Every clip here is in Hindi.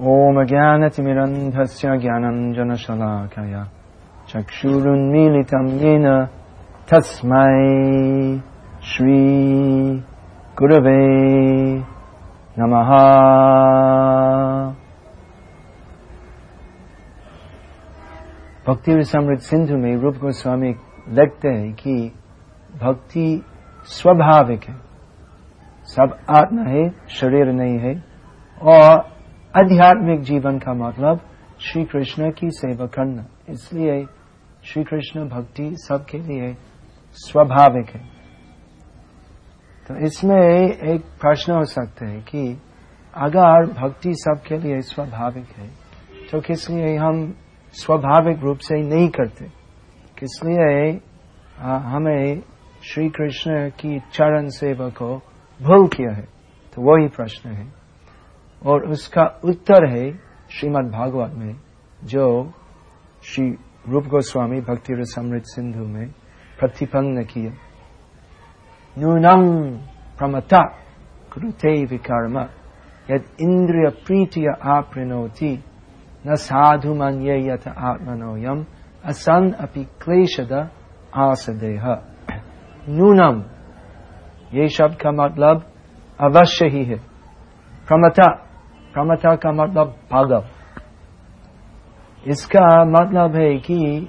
ॐ ज्ञानतिमिरन्धस्य ज्ञानञ्जनशलाकया। चक्षुरुन्मीलितं येन तस्मै श्रीगुरवे नमः। भक्ति समृद्ध सिंधु में रूप गोस्वामी लिखते हैं कि भक्ति स्वाभाविक है। सब आत्मा है, शरीर नहीं है, और आध्यात्मिक जीवन का मतलब श्री कृष्ण की सेवा करना। इसलिए श्री कृष्ण भक्ति सबके लिए स्वाभाविक है। तो इसमें एक प्रश्न हो सकता है कि अगर भक्ति सबके लिए स्वाभाविक है तो किस लिए हम स्वाभाविक रूप से नहीं करते? किस लिए हमें श्री कृष्ण की चरण सेवा को भूल किया है? तो वही प्रश्न है। और उसका उत्तर है श्रीमद् भागवत में, जो श्री रूप गोस्वामी भक्ति समृद्ध सिंधु में प्रतिपन्न किया नूनम प्रमता कुरुते विकर्म, यद इंद्रिय प्रीतिय आपृणोति न साधु मन्ये यथ आत्मनोयम असन अपि क्लेशद आसदेह। नूनम ये शब्द का मतलब अवश्य ही है। प्रमता प्रमथा का मतलब पागल इसका मतलब है कि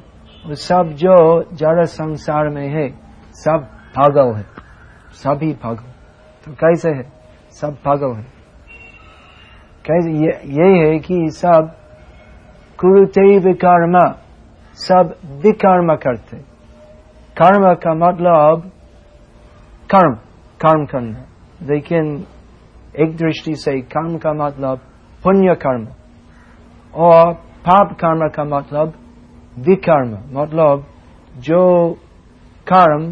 सब जो जड़ संसार में है सब पागल है। सभी पागल तो कैसे है? सब पागल है। कैसे? ये, ये है कि सब कुरुते विकर्म सब विकर्म करते। कर्म का मतलब कर्म। कर्म करना। लेकिन एक दृष्टि से कर्म का मतलब पुण्य कर्म और पाप कर्म का मतलब विकर्म मतलब जो कर्म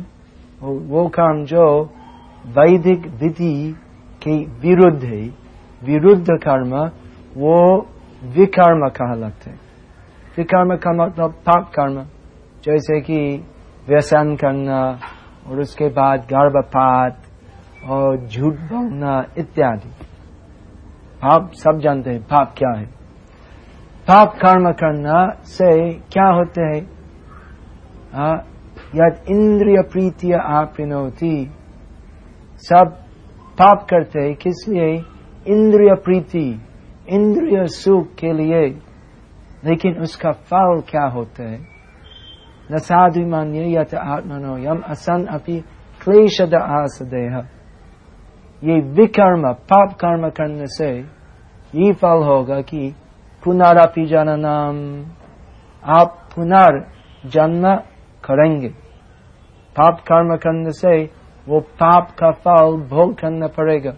वो कर्म जो वैदिक विधि के विरुद्ध है विरुद्ध कर्म वो विकर्म कहलाते विकर्म का मतलब पाप कर्म जैसे कि व्यसन करना और उसके बाद गर्भपात और झूठ बोलना इत्यादि। पाप सब जानते हैं पाप क्या है। पाप कर्म करना से क्या होते है? यद इंद्रिय प्रीतिय आपनोती। सब पाप करते हैं किस लिए? इंद्रिय प्रीति, इंद्रिय सुख के लिए। लेकिन उसका फल क्या होता है? न साधु मान्य यथ आत्मनो, यम असन अपनी क्लेशद आसदेह। ये विकर्म, पाप कर्म करने से ये फल होगा कि पुनरअपि जननम आप पुनर् जन्म करेंगे। पाप कर्म करने से वो पाप का फल भोग करना पड़ेगा।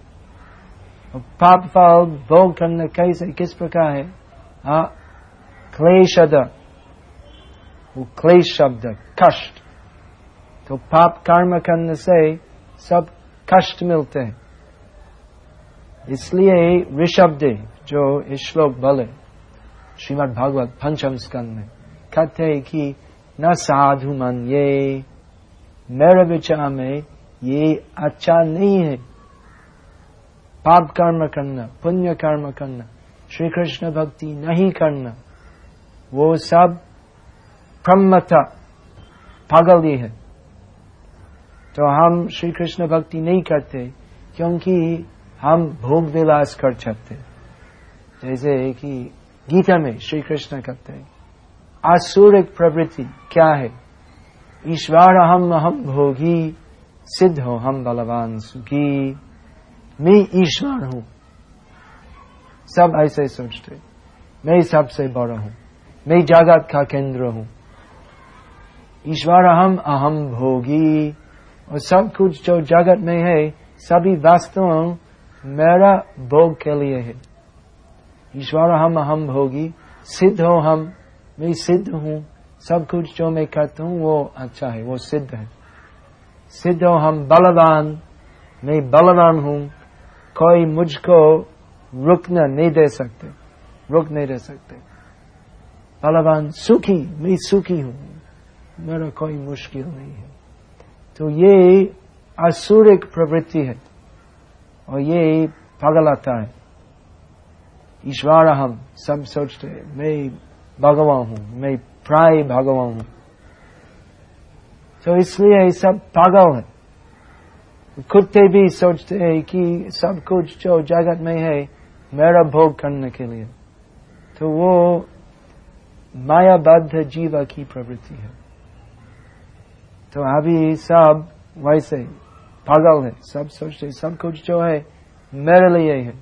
पाप फल भोग करने कैसे, किस प्रकार है? हा, क्लेशद। वो क्लेश शब्द कष्ट। तो पाप कर्म करने से सब कष्ट मिलते हैं। इसलिए ऋषभ दे जो श्लोक बोले, श्रीमद भागवत पंचम स्कंद में, कहते हैं कि न साधु मन ये, मेरे विचार में ये अच्छा नहीं है। पाप कर्म करना, पुण्य कर्म करना श्री कृष्ण भक्ति नहीं करना, वो सब ब्रह्मता पागल ही है। तो हम श्री कृष्ण भक्ति नहीं करते, क्योंकि हम भोग विलास कर सकते जैसे कि गीता में श्री कृष्ण कहते हैं, आसुरिक प्रवृत्ति क्या है? ईश्वर हम हम भोगी, सिद्ध हो, हम बलवान सुखी। मैं ईश्वर हूँ। सब ऐसे सोचते मैं सबसे बड़ा हूँ, मैं जगत का केंद्र हूँ। ईश्वर हम, अहम भोगी। और सब कुछ जो जगत में है, सभी वास्तव मेरा भोग के लिए है। ईश्वर, हम हम भोगी, सिद्ध हो हम। मैं सिद्ध हूँ, सब कुछ जो मैं करता हूँ, वो अच्छा है, वो सिद्ध है। सिद्ध हो हम बलवान, मैं बलवान हूँ। कोई मुझको रुकना नहीं दे सकते, रुक नहीं दे सकते। बलवान, सुखी, मैं सुखी हूँ। मेरा कोई मुश्किल नहीं है। तो ये असुरिक प्रवृत्ति है। और ये पागल आता है। ईश्वर हम सब सोचते मैं भगवान हूँ, मैं प्राय भगवान हूँ। तो इसलिए सब पागल है। खुद कुत्ते भी सोचते हैं कि सब कुछ जो जगत में है, मेरा भोग करने के लिए। तो वो मायाबद्ध जीवा की प्रवृत्ति है। तो अभी सब वैसे पागल है सब सोचते सब कुछ जो है मेरे लिए है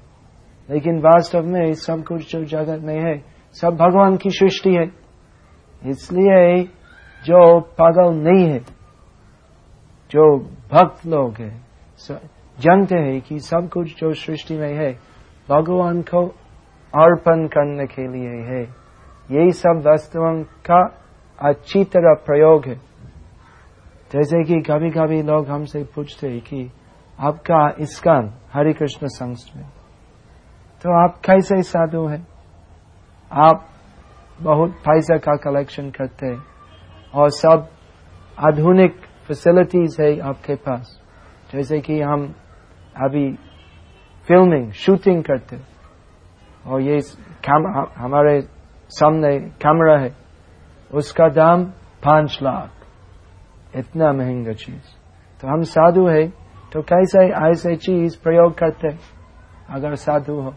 लेकिन वास्तव में सब कुछ जो जगत में है सब भगवान की सृष्टि है इसलिए जो पागल नहीं है जो भक्त लोग है जानते हैं कि सब कुछ जो सृष्टि में है भगवान को अर्पण करने के लिए है यही सब वस्तुओं का अच्छी तरह प्रयोग है जैसे कि कभी कभी लोग हमसे पूछते हैं कि आपका इसकान हरे कृष्ण संस्थ में। तो आप कैसे साधु हैं? आप बहुत पैसा का कलेक्शन करते हैं और सब आधुनिक फैसिलिटीज़ है आपके पास। जैसे कि हम अभी फिल्मिंग शूटिंग करते और ये हमारे सामने कैमरा है। उसका दाम पाँच लाख। इतना महँगा चीज़। तो हम साधु है तो कैसे ऐसे चीज़ प्रयोग करते अगर साधु हो।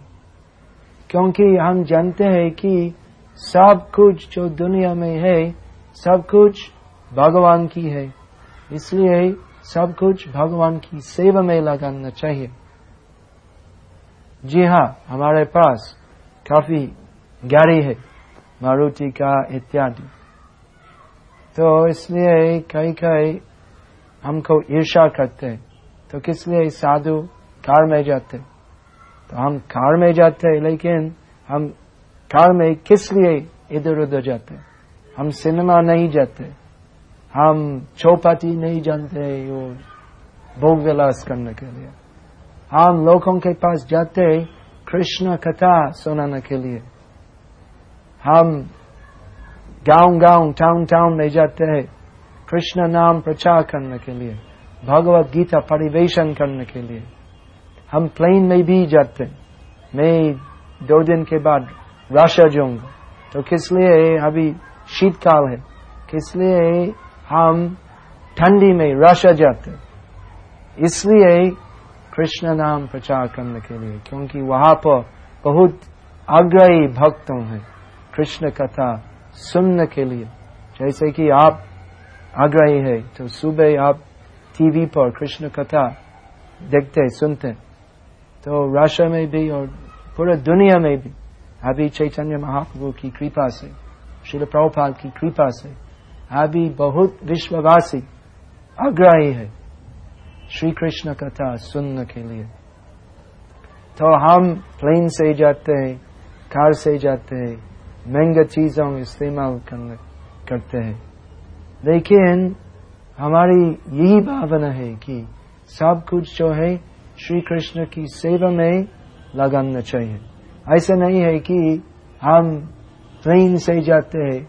क्योंकि हम जानते हैं कि सब कुछ जो दुनिया में है, सब कुछ भगवान की है। इसलिए सब कुछ भगवान की सेवा में लगाना चाहिए। जी हाँ हमारे पास काफ़ी गाड़ी है, मारुति का इत्यादि। तो इसलिए कई कई हमको ईर्षा करते हैं। तो किस लिए साधु कार में जाते? तो हम कार में जाते, लेकिन हम कार में किस लिए इधर उधर जाते? हम सिनेमा नहीं जाते। हम चौपाटी नहीं जानते वो भोग विलास करने के लिए। हम लोगों के पास जाते, कृष्ण कथा सुनाने के लिए। हम गाँव गाँव टाउन टाउन में जाते हैं कृष्ण नाम प्रचार करने के लिए, भगवत गीता परिवेशन करने के लिए। हम प्लेन में भी जाते मैं दो दिन के बाद राशा जाऊँगा। तो किस लिए अभी शीतकाल है? किस लिए हम ठंडी में राशा जाते इसलिए कृष्ण नाम प्रचार करने के लिए, क्योंकि वहाँ पर बहुत आग्रही भक्तों हैं। कृष्ण कथा सुनने के लिए। जैसे कि आप आग्रही है तो सुबह आप टीवी पर कृष्ण कथा देखते, सुनते। तो राष्ट्र में भी और पूरे दुनिया में भी अभी चैतन्य महाप्रभु की कृपा से, श्री प्रभुपाल की कृपा से अभी बहुत विश्ववासी आग्रही है। श्री कृष्ण कथा सुनने के लिए। तो हम प्लेन से जाते हैं कार से जाते हैं महँगे चीज़ों इस्तेमाल करते हैं। लेकिन हमारी यही भावना है कि सब कुछ जो है श्री कृष्ण की सेवा में लगाना चाहिए। ऐसा नहीं है कि हम ट्रेन से जाते हैं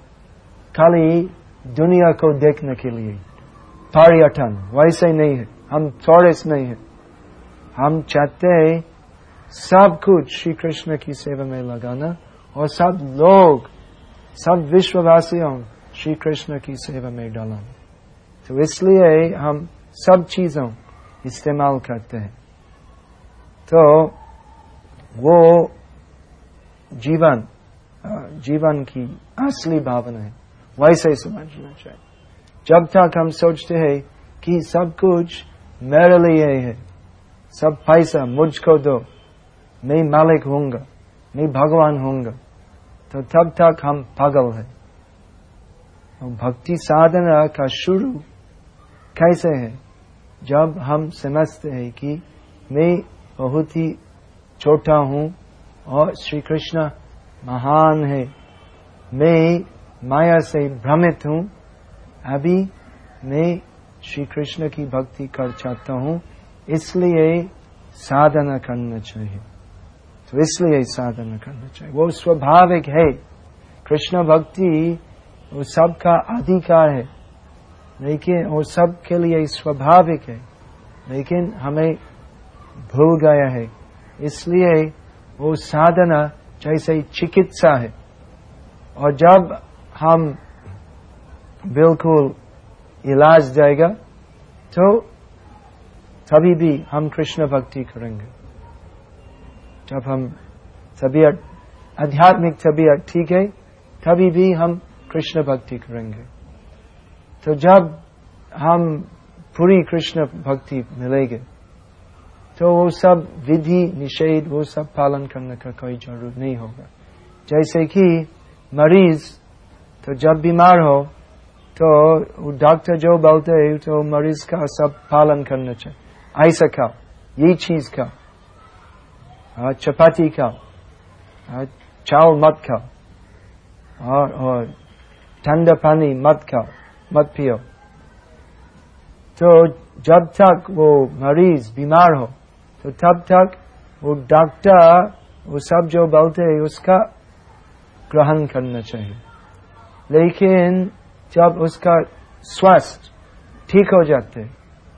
खाली दुनिया को देखने के लिए। पर्यटन, वैसे नहीं है। हम टूरिस्ट नहीं है। हम चाहते हैं सब कुछ श्री कृष्ण की सेवा में लगाना और सब लोग, सब विश्ववासियों श्री कृष्ण की सेवा में डालना तो इसलिए हम सब चीज़ों इस्तेमाल करते हैं। तो वो जीवन जीवन की असली भावना है। वैसे ही समझना चाहिए। जब तक हम सोचते हैं कि सब कुछ मेरे लिए है, सब पैसा मुझको दो, मैं मालिक हूँगा मैं भगवान हूँगा तो तब तक हम पागल है। तो भक्ति साधना का शुरू कैसे है? जब हम समझते हैं कि मैं बहुत ही छोटा हूँ और श्री कृष्ण महान है, मैं माया से भ्रमित हूँ, अभी मैं श्री कृष्ण की भक्ति कर चाहता हूँ, इसलिए साधना करना चाहिए। तो इसलिए साधना करना चाहिए वो स्वाभाविक है कृष्ण भक्ति वो सबका अधिकार है लेकिन वो सब के लिए स्वाभाविक है लेकिन हमें भूल गया है इसलिए वो साधना जैसे चिकित्सा है और जब हम बिल्कुल इलाज जाएगा तो तभी भी हम कृष्ण भक्ति करेंगे जब हम तबीयत आध्यात्मिक तबीयत ठीक है, तभी भी हम कृष्ण भक्ति करेंगे। तो जब हम पूरी कृष्ण भक्ति मिलेंगे तो वो सब विधि निषेध, वो सब पालन करने का कोई ज़रूरत नहीं होगा। जैसे कि मरीज़ तो जब बीमार हो तो डॉक्टर जो बोलते हैं तो मरीज़ का सब पालन करना चाहिए। ऐसा खाओ, ये चीज़ खाओ। चपाती खाओ चावल मत खाओ, और और ठंडा पानी मत खाओ, मत पियो। तो जब तक वो मरीज़ बीमार हो तो तब तक वो डॉक्टर, वो सब जो बोलते हैं, उसका ग्रहण करना चाहिए। लेकिन जब उसका स्वास्थ्य ठीक हो जाते,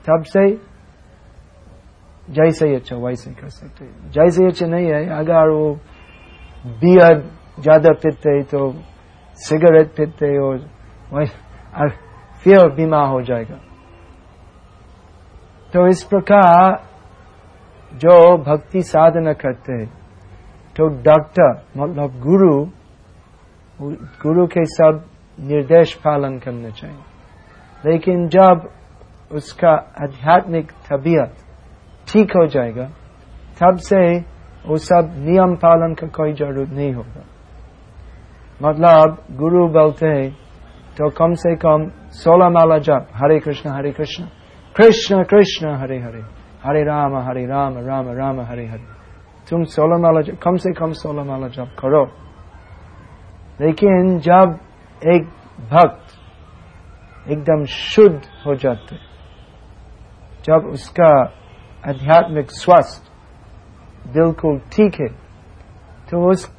तब से जैसे ही अच्छा वैसे कर सकते जैसे ही अच्छा नहीं है, अगर वो बियर ज़्यादा पीते तो सिगरेट पीते और फिर बीमार हो जाएगा। तो इस प्रकार जो भक्ति साधना करते हैं तो डॉक्टर मतलब गुरु गुरु के सब निर्देश पालन करने चाहिए। लेकिन जब उसका आध्यात्मिक तबीयत ठीक हो जाएगा, तब से वो सब नियम पालन का कोई ज़रूरत नहीं होगा। मतलब गुरु बोलते हैं तो कम से कम सोलह माला जप, हरे कृष्ण हरे कृष्ण कृष्ण कृष्ण, हरे हरे हरे राम हरे राम राम राम, हरे हरे। तुम सोलह माला जप, कम से कम सोलह माला जप करो। लेकिन जब एक भक्त एकदम शुद्ध हो जाते, जब उसका आध्यात्मिक स्वास्थ्य बिल्कुल ठीक है। तो उस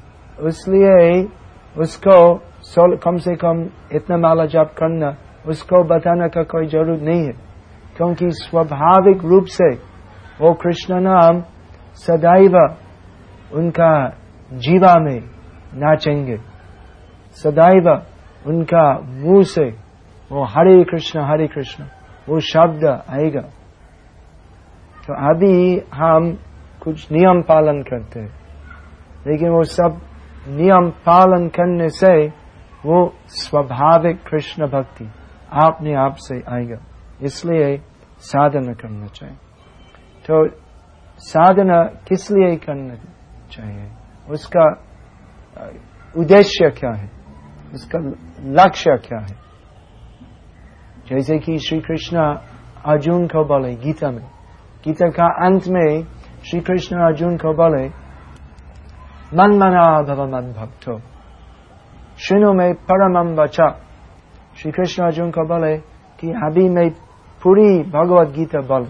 इसलिए उसको कम से कम इतना माला जाप करना, उसको बताने का कोई ज़रूरत नहीं है। क्योंकि स्वाभाविक रूप से वो कृष्ण नाम सदैव उनका जीवा में नाचेंगे। सदैव उनका मुँह से वो हरे कृष्ण हरे कृष्ण, वो शब्द आएगा। तो अभी हम कुछ नियम पालन करते हैं। लेकिन वो सब नियम पालन करने से वो स्वाभाविक कृष्ण भक्ति आपने आप से आएगा। इसलिए साधना करना चाहिए। तो साधना किस लिए करना चाहिए? उसका उद्देश्य क्या है? उसका लक्ष्य क्या है? जैसे कि श्री कृष्ण अर्जुन को बोले, गीता में गीता का अंत में श्री कृष्ण अर्जुन को बोले मन मना भव मन भक्तो सुनो में परम बचा श्री कृष्ण अर्जुन को बोले कि अभी मैं पूरी भगवत गीता बोल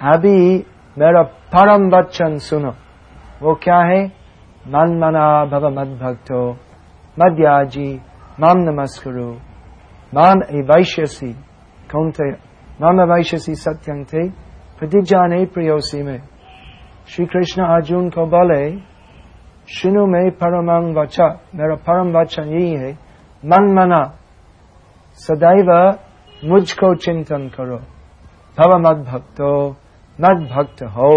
अभी मेरा परम वचन सुनो वो क्या है मन मना भव मद भक्तो मद्याजी माम नमस्करो माम ए वैश्यसी कौन थे माम वैश्यसी सत्यं थे प्रतिज्ञा ने प्रियोसी में श्री कृष्ण अर्जुन को बोले सुनो में परम वचा मेरा परम वचन यही है मन मना सदैव मुझको चिंतन करो भव मद भक्तो मद भक्त हो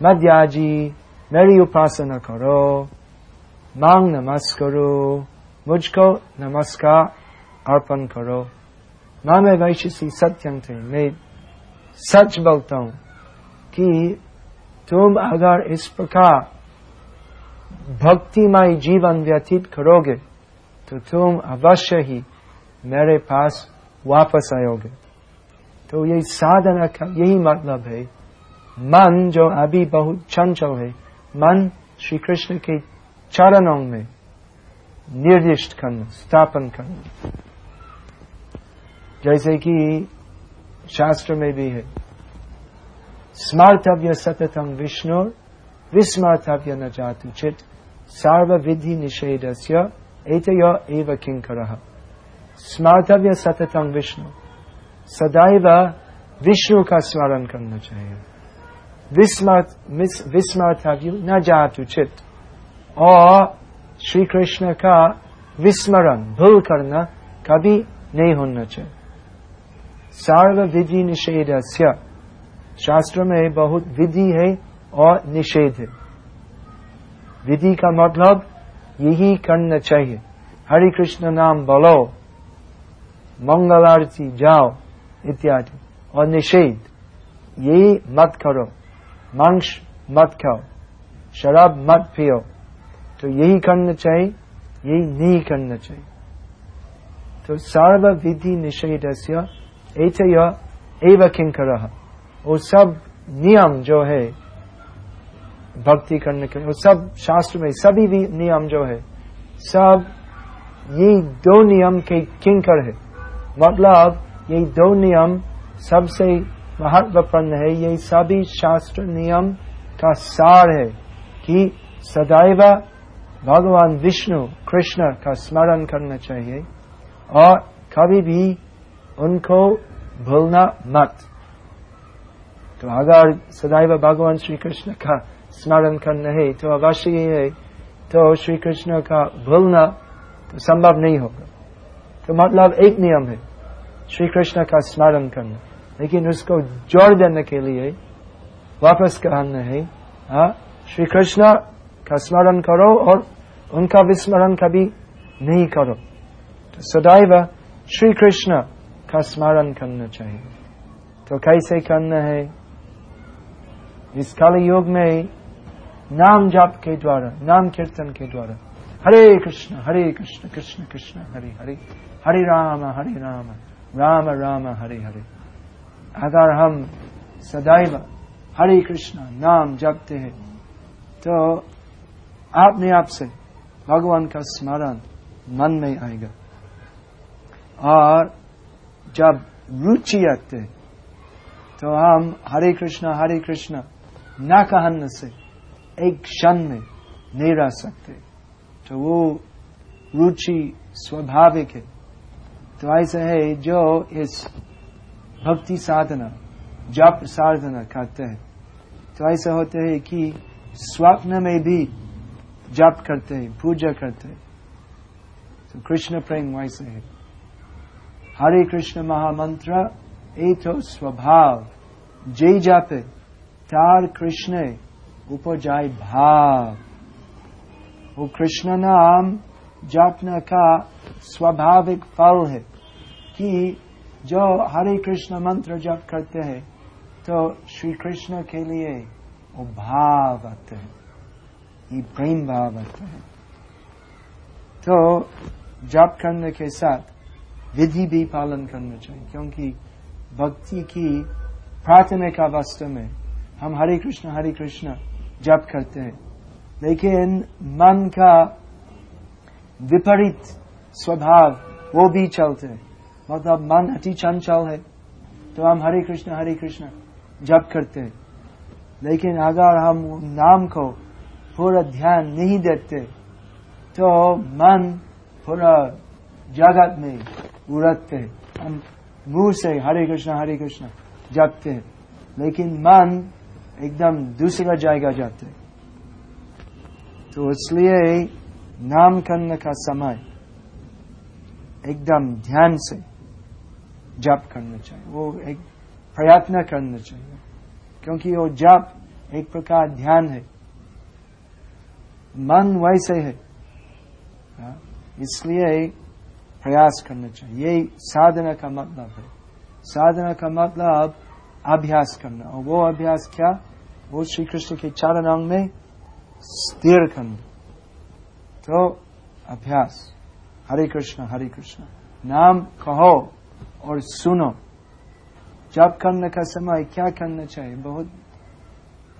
मध्याजी मेरी उपासना करो मांग नमस्करो मुझको नमस्कार अर्पण करो माँ मैं वैश्य सत्यं थे मैं सच बोलता हूँ कि तुम अगर इस प्रकार भक्तिमय जीवन व्यतीत करोगे तो तुम अवश्य ही मेरे पास वापस आयोगे। तो ये साधना का यही मतलब है। मन जो अभी बहुत चंचल है, मन श्री कृष्ण के चरणों में निर्दिष्ट करना, स्थापन करना। जैसे कि शास्त्र में भी है। स्मार्तव्य सततम विष्णु, विस्मार्तव्य न जातु चित सार्व विधि निषेध एत एव किंकर स्मार्तव्य सततम विष्णु, सदैव विष्णु का स्मरण करना चाहिए। विस्मर्थ विस्मर्थव्य न जातु चित और श्री कृष्ण का विस्मरण, भूल करना कभी नहीं होना चाहिए। सार्व विधि निषेध शास्त्र में बहुत विधि है और निषेध। है विधि का मतलब यही करना चाहिए। हरि कृष्ण नाम बोलो मंगल आरती जाओ, इत्यादि। और निषेध यही मत करो। मांस मत खाओ, शराब मत पियो। तो यही करना चाहिए, यही नहीं करना चाहिए। तो सर्व विधि निषेध एव किंकर वो सब नियम जो है, भक्ति करने के वो सब शास्त्र में सभी भी नियम जो है, सब ये दो नियम के किंकर है। मतलब ये दो नियम सबसे महत्वपूर्ण है, ये सभी शास्त्र नियम का सार है कि सदैव भगवान विष्णु कृष्ण का स्मरण करना चाहिए और कभी भी उनको भूलना मत। तो अगर सदैव भगवान श्री कृष्ण का स्मरण करना है तो अवश्य ही तो श्री कृष्ण का भूलना तो संभव नहीं होगा। तो मतलब एक नियम है श्री कृष्ण का स्मरण करना। लेकिन उसको जोड़ देने के लिए वापस कहना है हाँ श्री कृष्ण का स्मरण करो और उनका विस्मरण कभी नहीं करो। तो सदैव श्री कृष्ण का स्मरण करना चाहिए तो कैसे करना है? इस काल युग में नाम जाप के द्वारा, नाम कीर्तन के द्वारा। हरे कृष्ण हरे कृष्ण कृष्ण कृष्ण, हरे हरे। हरे राम हरे राम राम राम, हरे हरे। अगर हम सदैव हरे कृष्ण नाम जपते हैं तो आपने आप से भगवान का स्मरण मन में आएगा। और जब रुचि आते तो हम हरे कृष्ण हरे कृष्ण, न कहने से एक क्षण में नहीं रह सकते। तो वो रुचि स्वाभाविक है। तो ऐसा है जो इस भक्ति साधना, जप साधना करते हैं। तो ऐसा होते है कि स्वप्न में भी जप करते हैं, पूजा करते हैं। तो कृष्ण प्रेम वैसे है। हरे कृष्ण महामंत्र ए तो स्वभाव। जय जापे तार कृष्ण, उपजाय भाव। वो कृष्ण नाम, जापने का स्वाभाविक फल है कि जो हरे कृष्ण मंत्र जप करते हैं तो श्री कृष्ण के लिए वो भाव आते हैं, ये प्रेम भाव आते हैं। तो जप करने के साथ विधि भी पालन करना चाहिए, क्योंकि भक्ति की प्राथमिक अवस्था में हम हरे कृष्ण हरे कृष्ण जप करते हैं। लेकिन मन का विपरीत स्वभाव, वो भी चलते हैं। मतलब मन अति चंचल है तो हम हरे कृष्ण हरे कृष्ण जप करते हैं। लेकिन अगर हम नाम को पूरा ध्यान नहीं देते तो मन पूरा जगत में उड़ते हैं। हम मुँह से हरे कृष्ण हरे कृष्ण जपते हैं। लेकिन मन एकदम दूसरा जाएगा जाते हैं। तो इसलिए नाम करने का समय एकदम ध्यान से जप करना चाहिए। वो एक प्रयत्न करना चाहिए। क्योंकि वो जप एक प्रकार ध्यान है। मन वैसे है। हाँ, इसलिए प्रयास करना चाहिए। यही साधना का मतलब है। साधना का मतलब अभ्यास करना। और वो अभ्यास क्या? वो श्री कृष्ण के चारण अंग में स्थिर करना। तो अभ्यास। हरे कृष्ण हरे कृष्ण। नाम कहो और सुनो। जब करने का समय क्या करना चाहिए? बहुत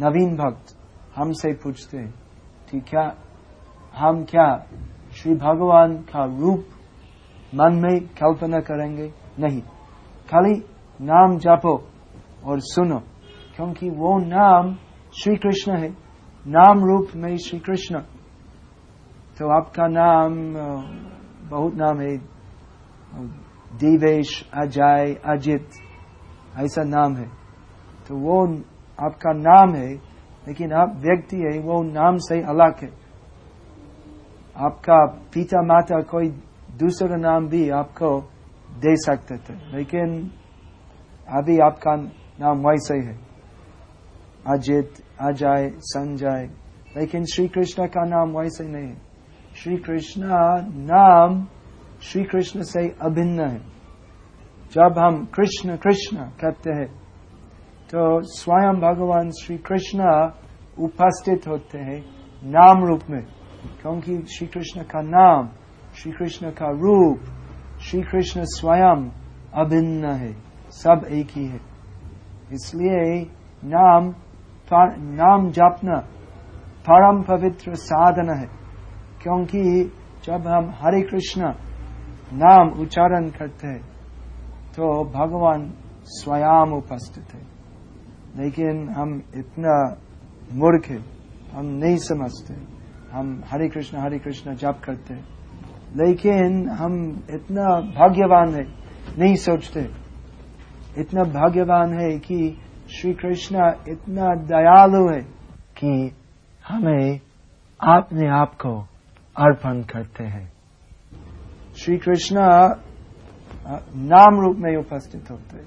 नवीन भक्त हमसे पूछते हैं कि क्या हम क्या श्री भगवान का रूप मन में कल्पना करेंगे, नहीं। खाली नाम जापो और सुनो, क्योंकि वो नाम श्री कृष्ण है। नाम रूप में श्री कृष्ण तो आपका नाम बहुत नाम है। देवेश, अजय, अजित, ऐसा नाम है। तो वो आपका नाम है, लेकिन आप व्यक्ति है, वो नाम से अलग है। आपका पिता माता कोई दूसरा नाम भी आपको दे सकते थे। लेकिन अभी आपका नाम वैसे ही है। अजित, अजय, संजय। लेकिन श्री कृष्ण का नाम वैसे नहीं है। श्री कृष्ण नाम श्री कृष्ण से अभिन्न है। जब हम कृष्ण कृष्ण कहते हैं तो स्वयं भगवान श्री कृष्ण उपस्थित होते हैं नाम रूप में, क्योंकि श्री कृष्ण का नाम श्री कृष्ण का रूप, श्री कृष्ण स्वयं अभिन्न है, सब एक ही है। इसलिए नाम नाम जपना, परम पवित्र साधन है। क्योंकि जब हम हरे कृष्ण नाम उच्चारण करते हैं तो भगवान स्वयं उपस्थित है। लेकिन हम इतना मूर्ख है, हम नहीं समझते। हम हरे कृष्ण हरे कृष्ण जप करते लेकिन हम इतना भाग्यवान है, नहीं सोचते। इतना भाग्यवान है कि श्री कृष्ण इतना दयालु है कि हमें अपने आप को अर्पण करते हैं। श्री कृष्ण नाम रूप में उपस्थित होते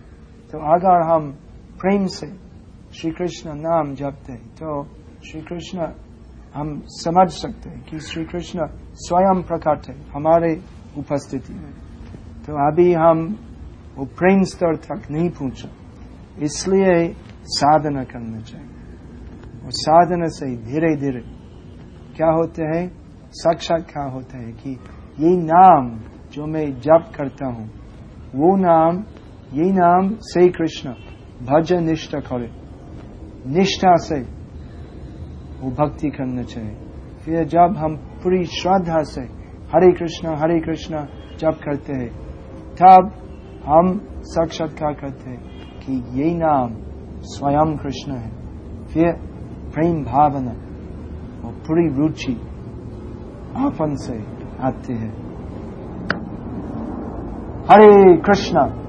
तो अगर हम प्रेम से श्री कृष्ण नाम जपते तो श्री कृष्ण हम समझ सकते हैं कि श्री कृष्ण स्वयं प्रकट है, हमारे उपस्थिति में। तो अभी हम वो प्रेम स्तर तक नहीं पहुँचा इसलिए साधना करना चाहिए। और साधना से धीरे धीरे क्या होते हैं? साक्षात क्या होता है कि ये नाम जो मैं जप करता हूँ, वो नाम, ये नाम से कृष्ण भज निष्ठा करे। निष्ठा से वो भक्ति करना चाहिए। फिर जब हम पूरी श्रद्धा से हरे कृष्ण हरे कृष्ण जब करते हैं, तब हम साक्षात्कार करते हैं कि ये नाम स्वयं कृष्ण है। फिर प्रेम भावना और पूरी रुचि आपन से आती है। हरे कृष्ण!